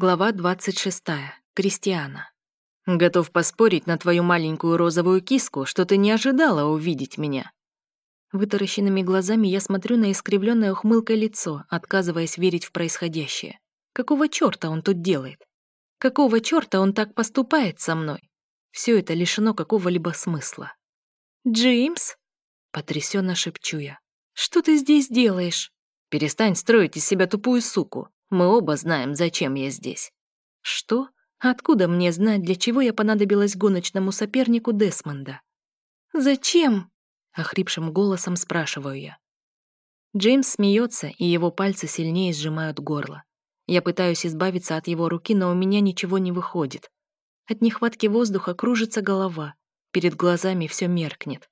Глава 26. Кристиана. Готов поспорить на твою маленькую розовую киску, что ты не ожидала увидеть меня. Вытаращенными глазами я смотрю на искривленное ухмылкой лицо, отказываясь верить в происходящее. Какого чёрта он тут делает? Какого чёрта он так поступает со мной? Все это лишено какого-либо смысла. «Джеймс?» — потрясенно шепчу я. «Что ты здесь делаешь?» «Перестань строить из себя тупую суку. Мы оба знаем, зачем я здесь». «Что? Откуда мне знать, для чего я понадобилась гоночному сопернику Десмонда?» «Зачем?» — охрипшим голосом спрашиваю я. Джеймс смеется, и его пальцы сильнее сжимают горло. Я пытаюсь избавиться от его руки, но у меня ничего не выходит. От нехватки воздуха кружится голова, перед глазами все меркнет.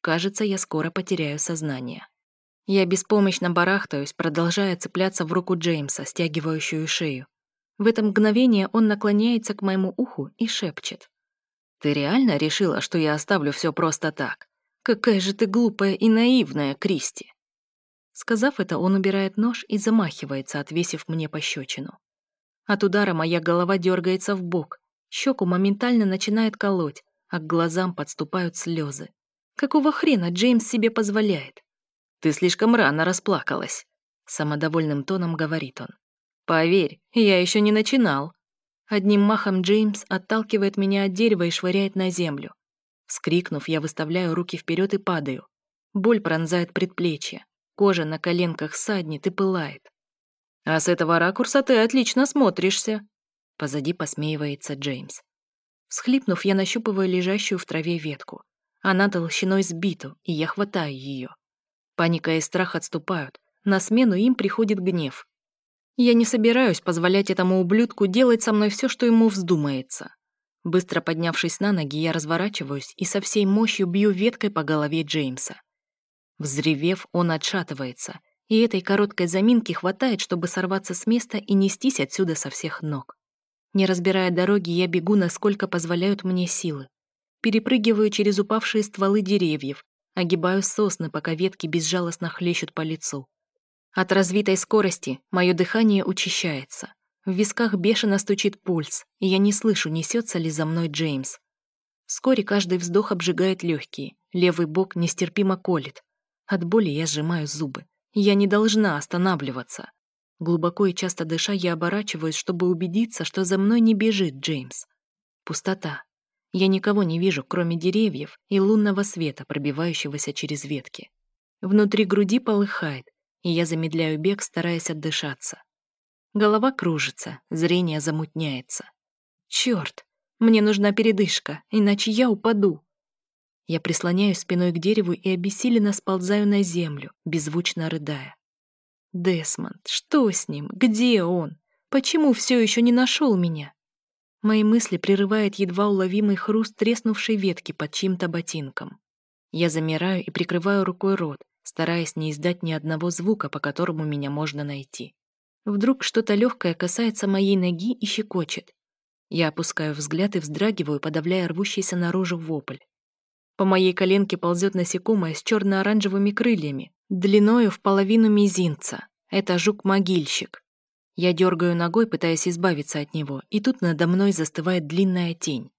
Кажется, я скоро потеряю сознание. Я беспомощно барахтаюсь, продолжая цепляться в руку Джеймса, стягивающую шею. В это мгновение он наклоняется к моему уху и шепчет. «Ты реально решила, что я оставлю все просто так? Какая же ты глупая и наивная, Кристи!» Сказав это, он убирает нож и замахивается, отвесив мне пощечину. От удара моя голова дергается в бок, щеку моментально начинает колоть, а к глазам подступают слезы. Какого хрена Джеймс себе позволяет? Ты слишком рано расплакалась», — самодовольным тоном говорит он. «Поверь, я еще не начинал». Одним махом Джеймс отталкивает меня от дерева и швыряет на землю. Скрикнув, я выставляю руки вперед и падаю. Боль пронзает предплечье. Кожа на коленках саднет и пылает. «А с этого ракурса ты отлично смотришься», — позади посмеивается Джеймс. Всхлипнув, я нащупываю лежащую в траве ветку. Она толщиной с биту, и я хватаю ее. Паника и страх отступают. На смену им приходит гнев. Я не собираюсь позволять этому ублюдку делать со мной все, что ему вздумается. Быстро поднявшись на ноги, я разворачиваюсь и со всей мощью бью веткой по голове Джеймса. Взревев, он отшатывается, и этой короткой заминки хватает, чтобы сорваться с места и нестись отсюда со всех ног. Не разбирая дороги, я бегу, насколько позволяют мне силы. Перепрыгиваю через упавшие стволы деревьев, Огибаю сосны, пока ветки безжалостно хлещут по лицу. От развитой скорости мое дыхание учащается. В висках бешено стучит пульс, и я не слышу, несется ли за мной Джеймс. Вскоре каждый вздох обжигает легкие, левый бок нестерпимо колет. От боли я сжимаю зубы. Я не должна останавливаться. Глубоко и часто дыша, я оборачиваюсь, чтобы убедиться, что за мной не бежит Джеймс. Пустота. Я никого не вижу, кроме деревьев и лунного света, пробивающегося через ветки. Внутри груди полыхает, и я замедляю бег, стараясь отдышаться. Голова кружится, зрение замутняется. Черт, мне нужна передышка, иначе я упаду. Я прислоняюсь спиной к дереву и обессиленно сползаю на землю, беззвучно рыдая. Десмонд, что с ним? Где он? Почему все еще не нашел меня? Мои мысли прерывает едва уловимый хруст треснувшей ветки под чьим-то ботинком. Я замираю и прикрываю рукой рот, стараясь не издать ни одного звука, по которому меня можно найти. Вдруг что-то легкое касается моей ноги и щекочет. Я опускаю взгляд и вздрагиваю, подавляя рвущийся наружу вопль. По моей коленке ползет насекомое с черно-оранжевыми крыльями, длиною в половину мизинца. Это жук-могильщик. Я дергаю ногой, пытаясь избавиться от него, и тут надо мной застывает длинная тень.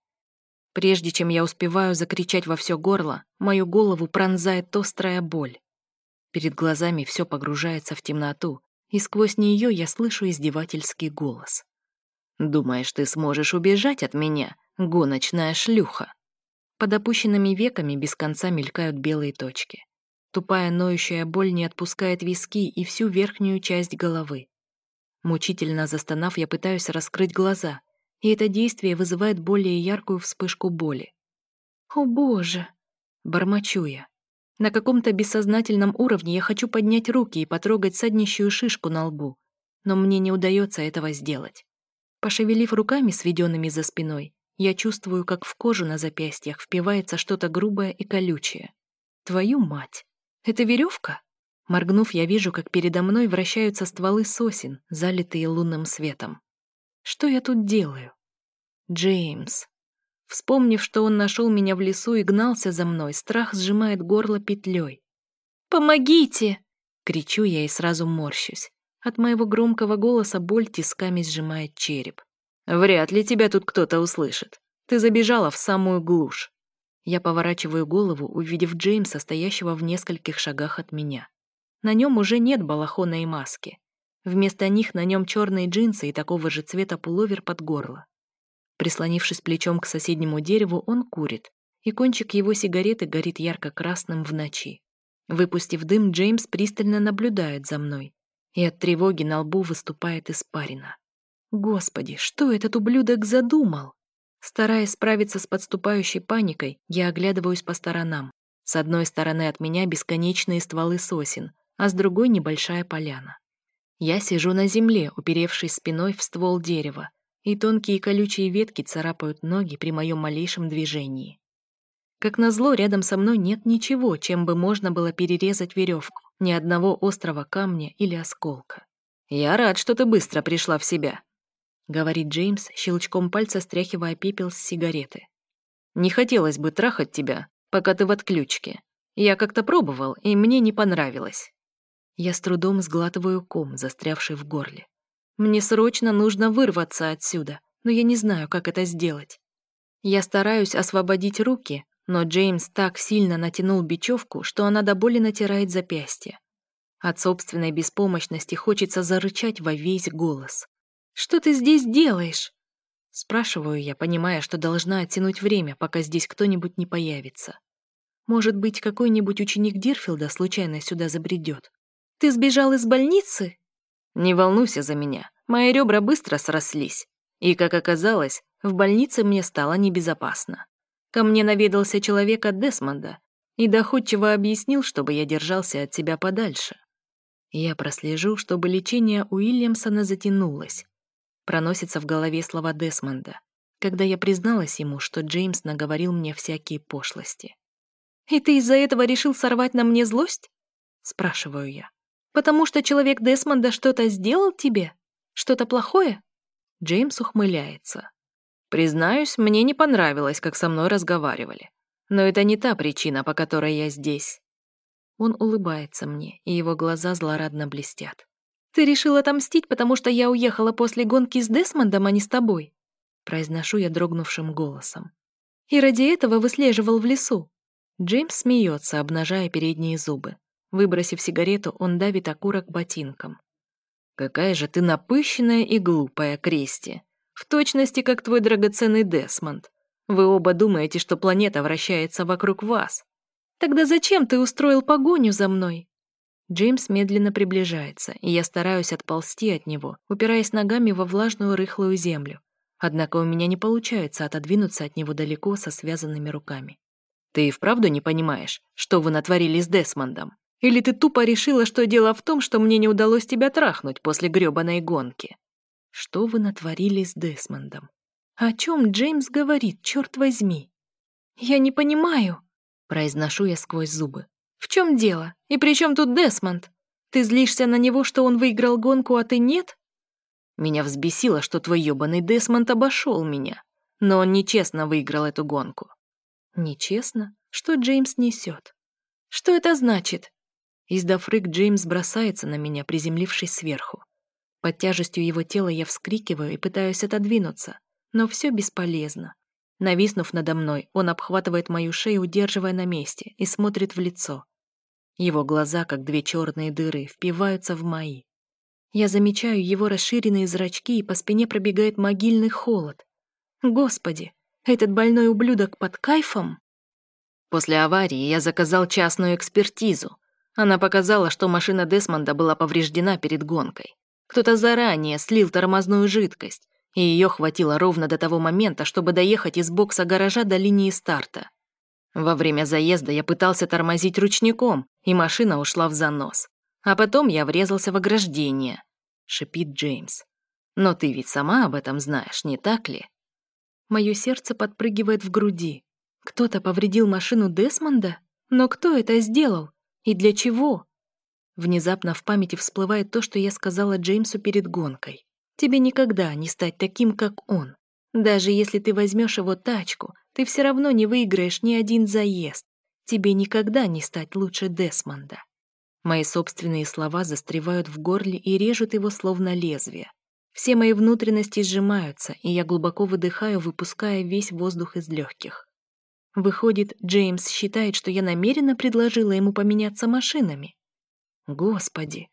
Прежде чем я успеваю закричать во все горло, мою голову пронзает острая боль. Перед глазами все погружается в темноту, и сквозь нее я слышу издевательский голос. «Думаешь, ты сможешь убежать от меня, гоночная шлюха?» Под опущенными веками без конца мелькают белые точки. Тупая ноющая боль не отпускает виски и всю верхнюю часть головы. Мучительно застонав, я пытаюсь раскрыть глаза, и это действие вызывает более яркую вспышку боли. «О боже!» — бормочу я. На каком-то бессознательном уровне я хочу поднять руки и потрогать саднищую шишку на лбу, но мне не удается этого сделать. Пошевелив руками, сведенными за спиной, я чувствую, как в кожу на запястьях впивается что-то грубое и колючее. Твою мать! Это веревка? Моргнув, я вижу, как передо мной вращаются стволы сосен, залитые лунным светом. Что я тут делаю? Джеймс. Вспомнив, что он нашел меня в лесу и гнался за мной, страх сжимает горло петлей. «Помогите!» — кричу я и сразу морщусь. От моего громкого голоса боль тисками сжимает череп. «Вряд ли тебя тут кто-то услышит. Ты забежала в самую глушь». Я поворачиваю голову, увидев Джеймса, стоящего в нескольких шагах от меня. На нем уже нет балахона и маски. Вместо них на нем черные джинсы и такого же цвета пуловер под горло. Прислонившись плечом к соседнему дереву, он курит, и кончик его сигареты горит ярко-красным в ночи. Выпустив дым, Джеймс пристально наблюдает за мной, и от тревоги на лбу выступает испарина. Господи, что этот ублюдок задумал? Стараясь справиться с подступающей паникой, я оглядываюсь по сторонам. С одной стороны от меня бесконечные стволы сосен, а с другой небольшая поляна. Я сижу на земле, уперевшись спиной в ствол дерева, и тонкие колючие ветки царапают ноги при моем малейшем движении. Как назло, рядом со мной нет ничего, чем бы можно было перерезать веревку, ни одного острого камня или осколка. «Я рад, что ты быстро пришла в себя», — говорит Джеймс, щелчком пальца стряхивая пепел с сигареты. «Не хотелось бы трахать тебя, пока ты в отключке. Я как-то пробовал, и мне не понравилось». Я с трудом сглатываю ком, застрявший в горле. Мне срочно нужно вырваться отсюда, но я не знаю, как это сделать. Я стараюсь освободить руки, но Джеймс так сильно натянул бечевку, что она до боли натирает запястье. От собственной беспомощности хочется зарычать во весь голос. «Что ты здесь делаешь?» Спрашиваю я, понимая, что должна оттянуть время, пока здесь кто-нибудь не появится. Может быть, какой-нибудь ученик Дирфилда случайно сюда забредет. «Ты сбежал из больницы?» «Не волнуйся за меня. Мои ребра быстро срослись. И, как оказалось, в больнице мне стало небезопасно. Ко мне наведался человек от Десмонда и доходчиво объяснил, чтобы я держался от тебя подальше. Я прослежу, чтобы лечение Уильямсона затянулось. Проносится в голове слова Десмонда, когда я призналась ему, что Джеймс наговорил мне всякие пошлости. «И ты из-за этого решил сорвать на мне злость?» — спрашиваю я. «Потому что человек Десмонда что-то сделал тебе? Что-то плохое?» Джеймс ухмыляется. Признаюсь, мне не понравилось, как со мной разговаривали. Но это не та причина, по которой я здесь. Он улыбается мне, и его глаза злорадно блестят. «Ты решил отомстить, потому что я уехала после гонки с Десмондом, а не с тобой?» Произношу я дрогнувшим голосом. «И ради этого выслеживал в лесу». Джеймс смеется, обнажая передние зубы. Выбросив сигарету, он давит окурок ботинком. «Какая же ты напыщенная и глупая, Крести!» В точности, как твой драгоценный Десмонд. Вы оба думаете, что планета вращается вокруг вас. Тогда зачем ты устроил погоню за мной? Джеймс медленно приближается, и я стараюсь отползти от него, упираясь ногами во влажную рыхлую землю. Однако у меня не получается отодвинуться от него далеко со связанными руками. Ты и вправду не понимаешь, что вы натворили с Десмондом? Или ты тупо решила, что дело в том, что мне не удалось тебя трахнуть после грёбаной гонки? Что вы натворили с Десмондом? О чем Джеймс говорит, черт возьми? Я не понимаю, произношу я сквозь зубы. В чем дело? И при чем тут Десмонд? Ты злишься на него, что он выиграл гонку, а ты нет? Меня взбесило, что твой ёбаный Десмонд обошел меня. Но он нечестно выиграл эту гонку. Нечестно? Что Джеймс несет? Что это значит? Издав рык, Джеймс бросается на меня, приземлившись сверху. Под тяжестью его тела я вскрикиваю и пытаюсь отодвинуться, но все бесполезно. Нависнув надо мной, он обхватывает мою шею, удерживая на месте, и смотрит в лицо. Его глаза, как две черные дыры, впиваются в мои. Я замечаю его расширенные зрачки, и по спине пробегает могильный холод. Господи, этот больной ублюдок под кайфом? После аварии я заказал частную экспертизу. Она показала, что машина Десмонда была повреждена перед гонкой. Кто-то заранее слил тормозную жидкость, и ее хватило ровно до того момента, чтобы доехать из бокса гаража до линии старта. Во время заезда я пытался тормозить ручником, и машина ушла в занос. А потом я врезался в ограждение, шипит Джеймс. Но ты ведь сама об этом знаешь, не так ли? Мое сердце подпрыгивает в груди. Кто-то повредил машину Десмонда? Но кто это сделал? И для чего? Внезапно в памяти всплывает то, что я сказала Джеймсу перед гонкой. Тебе никогда не стать таким, как он. Даже если ты возьмешь его тачку, ты все равно не выиграешь ни один заезд. Тебе никогда не стать лучше Десмонда. Мои собственные слова застревают в горле и режут его словно лезвие. Все мои внутренности сжимаются, и я глубоко выдыхаю, выпуская весь воздух из легких. Выходит, Джеймс считает, что я намеренно предложила ему поменяться машинами. Господи!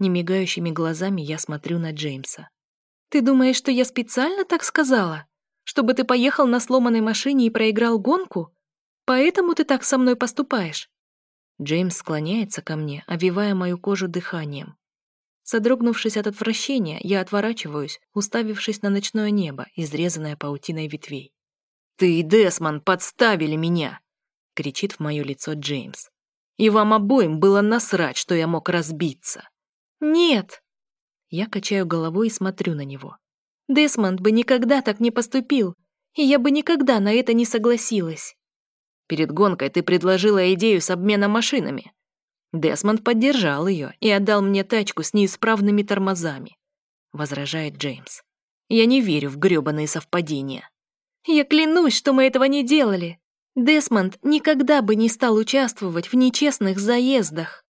Немигающими глазами я смотрю на Джеймса. «Ты думаешь, что я специально так сказала? Чтобы ты поехал на сломанной машине и проиграл гонку? Поэтому ты так со мной поступаешь?» Джеймс склоняется ко мне, овивая мою кожу дыханием. Содрогнувшись от отвращения, я отворачиваюсь, уставившись на ночное небо, изрезанное паутиной ветвей. «Ты и Десмон подставили меня!» — кричит в мое лицо Джеймс. «И вам обоим было насрать, что я мог разбиться!» «Нет!» Я качаю головой и смотрю на него. Десмонд бы никогда так не поступил, и я бы никогда на это не согласилась. Перед гонкой ты предложила идею с обменом машинами. Десмонд поддержал ее и отдал мне тачку с неисправными тормозами, возражает Джеймс. Я не верю в грёбаные совпадения. Я клянусь, что мы этого не делали. Десмонд никогда бы не стал участвовать в нечестных заездах.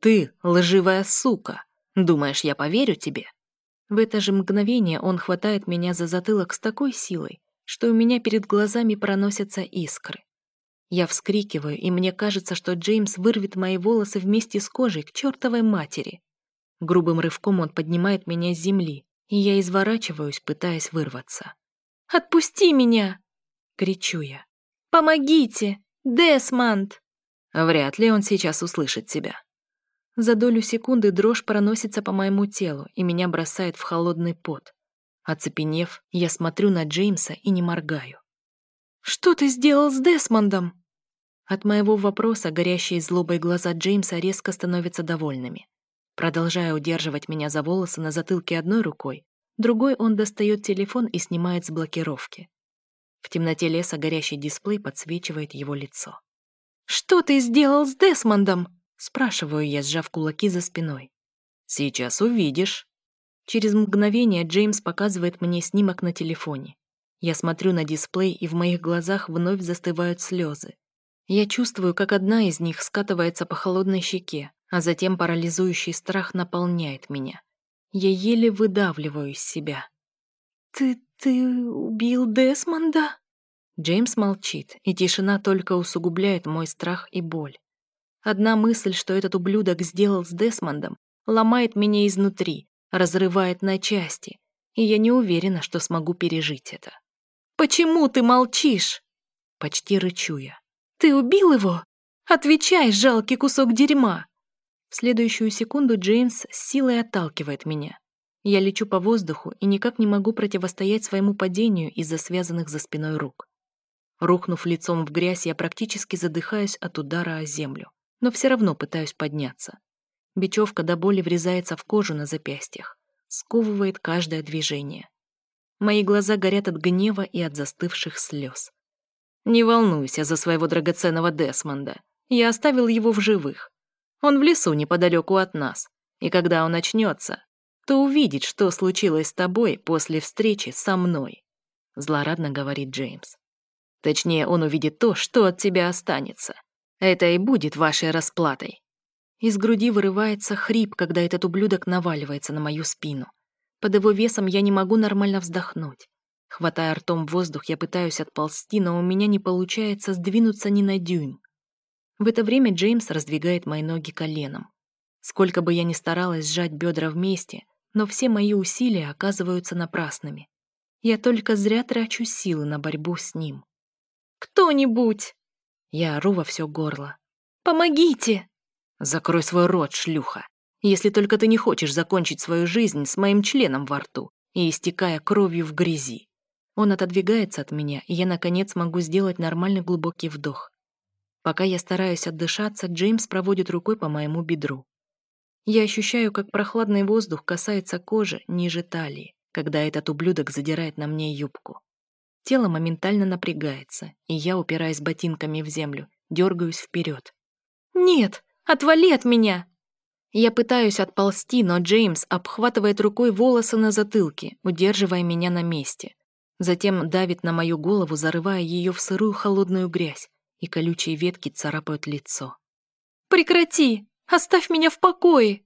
«Ты лживая сука! Думаешь, я поверю тебе?» В это же мгновение он хватает меня за затылок с такой силой, что у меня перед глазами проносятся искры. Я вскрикиваю, и мне кажется, что Джеймс вырвет мои волосы вместе с кожей к чертовой матери. Грубым рывком он поднимает меня с земли, и я изворачиваюсь, пытаясь вырваться. «Отпусти меня!» — кричу я. «Помогите! Десмонд!» Вряд ли он сейчас услышит тебя. За долю секунды дрожь проносится по моему телу и меня бросает в холодный пот. Оцепенев, я смотрю на Джеймса и не моргаю. «Что ты сделал с Десмондом?» От моего вопроса горящие злобой глаза Джеймса резко становятся довольными. Продолжая удерживать меня за волосы на затылке одной рукой, другой он достает телефон и снимает с блокировки. В темноте леса горящий дисплей подсвечивает его лицо. «Что ты сделал с Десмондом?» Спрашиваю я, сжав кулаки за спиной. «Сейчас увидишь». Через мгновение Джеймс показывает мне снимок на телефоне. Я смотрю на дисплей, и в моих глазах вновь застывают слезы. Я чувствую, как одна из них скатывается по холодной щеке, а затем парализующий страх наполняет меня. Я еле выдавливаю из себя. «Ты... ты убил Десмонда?» Джеймс молчит, и тишина только усугубляет мой страх и боль. Одна мысль, что этот ублюдок сделал с Десмондом, ломает меня изнутри, разрывает на части, и я не уверена, что смогу пережить это. «Почему ты молчишь?» Почти рычу я. «Ты убил его? Отвечай, жалкий кусок дерьма!» В следующую секунду Джеймс с силой отталкивает меня. Я лечу по воздуху и никак не могу противостоять своему падению из-за связанных за спиной рук. Рухнув лицом в грязь, я практически задыхаюсь от удара о землю но все равно пытаюсь подняться. Бечевка до боли врезается в кожу на запястьях, сковывает каждое движение. Мои глаза горят от гнева и от застывших слез. Не волнуйся за своего драгоценного Десмонда. Я оставил его в живых. Он в лесу неподалеку от нас, и когда он очнется, то увидит, что случилось с тобой после встречи со мной», — злорадно говорит Джеймс. «Точнее, он увидит то, что от тебя останется. Это и будет вашей расплатой. Из груди вырывается хрип, когда этот ублюдок наваливается на мою спину. Под его весом я не могу нормально вздохнуть. Хватая ртом воздух, я пытаюсь отползти, но у меня не получается сдвинуться ни на дюйм. В это время Джеймс раздвигает мои ноги коленом. Сколько бы я ни старалась сжать бедра вместе, но все мои усилия оказываются напрасными. Я только зря трачу силы на борьбу с ним. «Кто-нибудь!» Я ору во все горло. «Помогите!» «Закрой свой рот, шлюха! Если только ты не хочешь закончить свою жизнь с моим членом во рту и истекая кровью в грязи». Он отодвигается от меня, и я, наконец, могу сделать нормальный глубокий вдох. Пока я стараюсь отдышаться, Джеймс проводит рукой по моему бедру. Я ощущаю, как прохладный воздух касается кожи ниже талии, когда этот ублюдок задирает на мне юбку. Тело моментально напрягается, и я, упираясь ботинками в землю, дергаюсь вперед. «Нет, отвали от меня!» Я пытаюсь отползти, но Джеймс обхватывает рукой волосы на затылке, удерживая меня на месте. Затем давит на мою голову, зарывая ее в сырую холодную грязь, и колючие ветки царапают лицо. «Прекрати! Оставь меня в покое!»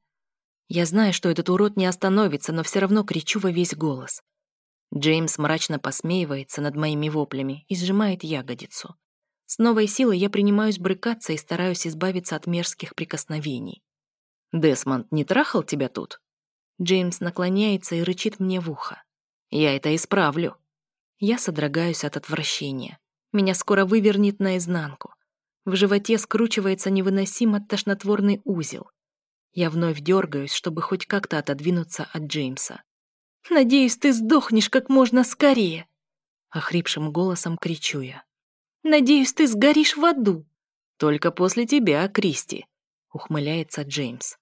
Я знаю, что этот урод не остановится, но все равно кричу во весь голос. Джеймс мрачно посмеивается над моими воплями и сжимает ягодицу. С новой силой я принимаюсь брыкаться и стараюсь избавиться от мерзких прикосновений. «Десмонд не трахал тебя тут?» Джеймс наклоняется и рычит мне в ухо. «Я это исправлю». Я содрогаюсь от отвращения. Меня скоро вывернет наизнанку. В животе скручивается невыносимо тошнотворный узел. Я вновь дергаюсь, чтобы хоть как-то отодвинуться от Джеймса. «Надеюсь, ты сдохнешь как можно скорее!» Охрипшим голосом кричу я. «Надеюсь, ты сгоришь в аду!» «Только после тебя, Кристи!» Ухмыляется Джеймс.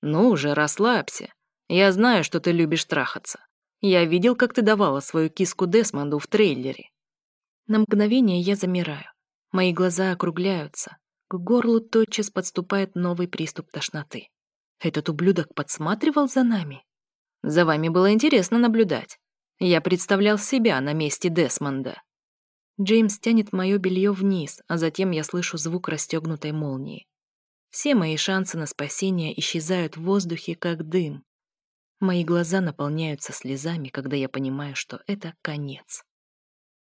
«Ну уже расслабься. Я знаю, что ты любишь трахаться. Я видел, как ты давала свою киску Десмонду в трейлере». На мгновение я замираю. Мои глаза округляются. К горлу тотчас подступает новый приступ тошноты. Этот ублюдок подсматривал за нами? За вами было интересно наблюдать. Я представлял себя на месте Десмонда. Джеймс тянет мое белье вниз, а затем я слышу звук расстегнутой молнии. Все мои шансы на спасение исчезают в воздухе, как дым. Мои глаза наполняются слезами, когда я понимаю, что это конец.